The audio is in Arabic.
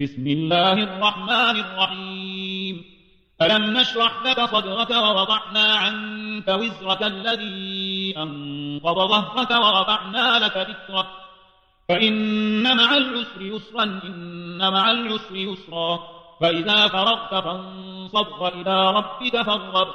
بسم الله الرحمن الرحيم. ألم نشرح لك صدرك ووضعنا عنك وزرك الذي أنقض ظهرك ورفعنا لك ذكرك. فإن مع العسر يسرا إن مع العسر يسرا. فإذا فرغت فانصب إلى ربك فارغب.